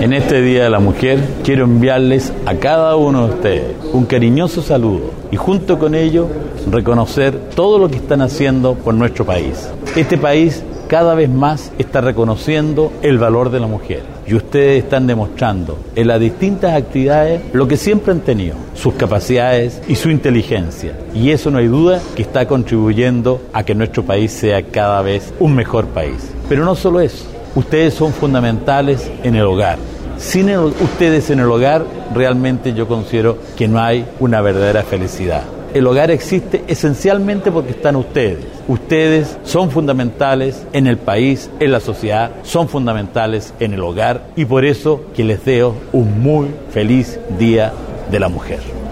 En este Día de la Mujer quiero enviarles a cada uno de ustedes un cariñoso saludo y junto con ello reconocer todo lo que están haciendo por nuestro país. Este país cada vez más está reconociendo el valor de la mujer y ustedes están demostrando en las distintas actividades lo que siempre han tenido, sus capacidades y su inteligencia. Y eso no hay duda que está contribuyendo a que nuestro país sea cada vez un mejor país. Pero no solo eso, ustedes son fundamentales en el hogar. Sin ustedes en el hogar, realmente yo considero que no hay una verdadera felicidad. El hogar existe esencialmente porque están ustedes. Ustedes son fundamentales en el país, en la sociedad, son fundamentales en el hogar y por eso que les deseo un muy feliz Día de la Mujer.